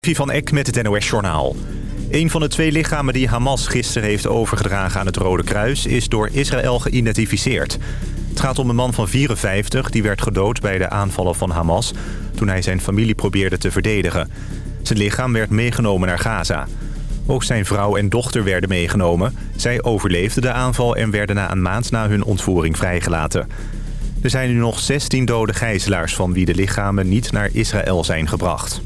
van Eck met het NOS-journaal. Een van de twee lichamen die Hamas gisteren heeft overgedragen aan het Rode Kruis... is door Israël geïdentificeerd. Het gaat om een man van 54 die werd gedood bij de aanvallen van Hamas... toen hij zijn familie probeerde te verdedigen. Zijn lichaam werd meegenomen naar Gaza. Ook zijn vrouw en dochter werden meegenomen. Zij overleefden de aanval en werden na een maand na hun ontvoering vrijgelaten. Er zijn nu nog 16 dode gijzelaars van wie de lichamen niet naar Israël zijn gebracht.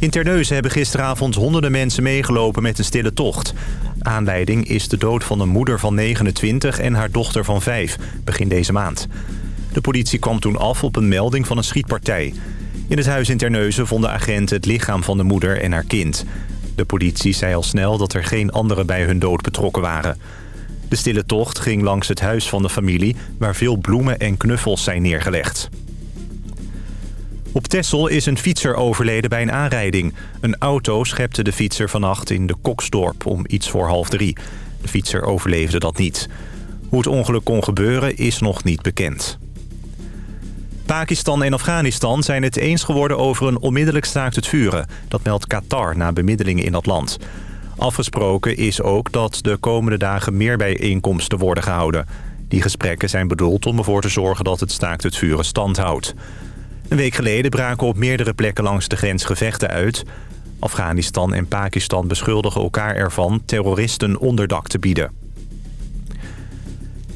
In Terneuzen hebben gisteravond honderden mensen meegelopen met een stille tocht. Aanleiding is de dood van een moeder van 29 en haar dochter van 5, begin deze maand. De politie kwam toen af op een melding van een schietpartij. In het huis in Terneuzen vonden agenten het lichaam van de moeder en haar kind. De politie zei al snel dat er geen anderen bij hun dood betrokken waren. De stille tocht ging langs het huis van de familie... waar veel bloemen en knuffels zijn neergelegd. Op Texel is een fietser overleden bij een aanrijding. Een auto schepte de fietser vannacht in de Koksdorp om iets voor half drie. De fietser overleefde dat niet. Hoe het ongeluk kon gebeuren is nog niet bekend. Pakistan en Afghanistan zijn het eens geworden over een onmiddellijk staakt het vuren. Dat meldt Qatar na bemiddelingen in dat land. Afgesproken is ook dat de komende dagen meer bijeenkomsten worden gehouden. Die gesprekken zijn bedoeld om ervoor te zorgen dat het staakt het vuren stand houdt. Een week geleden braken op meerdere plekken langs de grens gevechten uit. Afghanistan en Pakistan beschuldigen elkaar ervan terroristen onderdak te bieden.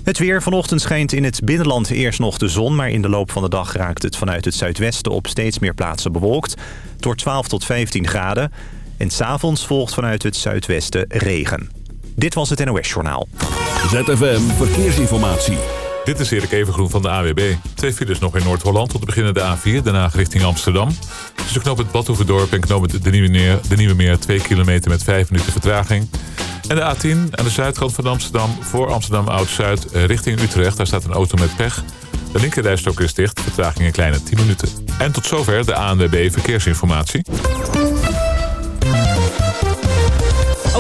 Het weer vanochtend schijnt in het binnenland eerst nog de zon... maar in de loop van de dag raakt het vanuit het zuidwesten op steeds meer plaatsen bewolkt. Door 12 tot 15 graden. En s'avonds volgt vanuit het zuidwesten regen. Dit was het NOS Journaal. ZFM Verkeersinformatie. Dit is Erik Evengroen van de AWB. Twee files nog in Noord-Holland tot de beginnen de A4, daarna richting Amsterdam. Tussen knoop het Badhoevedorp en knoop het de Nieuwe, Meer, de Nieuwe Meer 2 kilometer met 5 minuten vertraging. En de A10 aan de zuidkant van Amsterdam voor Amsterdam Oud-Zuid richting Utrecht. Daar staat een auto met pech. De linkerrijstok is dicht, vertraging een kleine 10 minuten. En tot zover de ANWB Verkeersinformatie.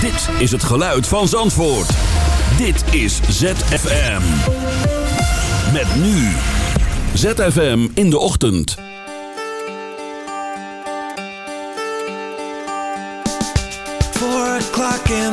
Dit is het geluid van Zandvoort. Dit is ZFM. Met nu. ZFM in de ochtend. Four o'clock in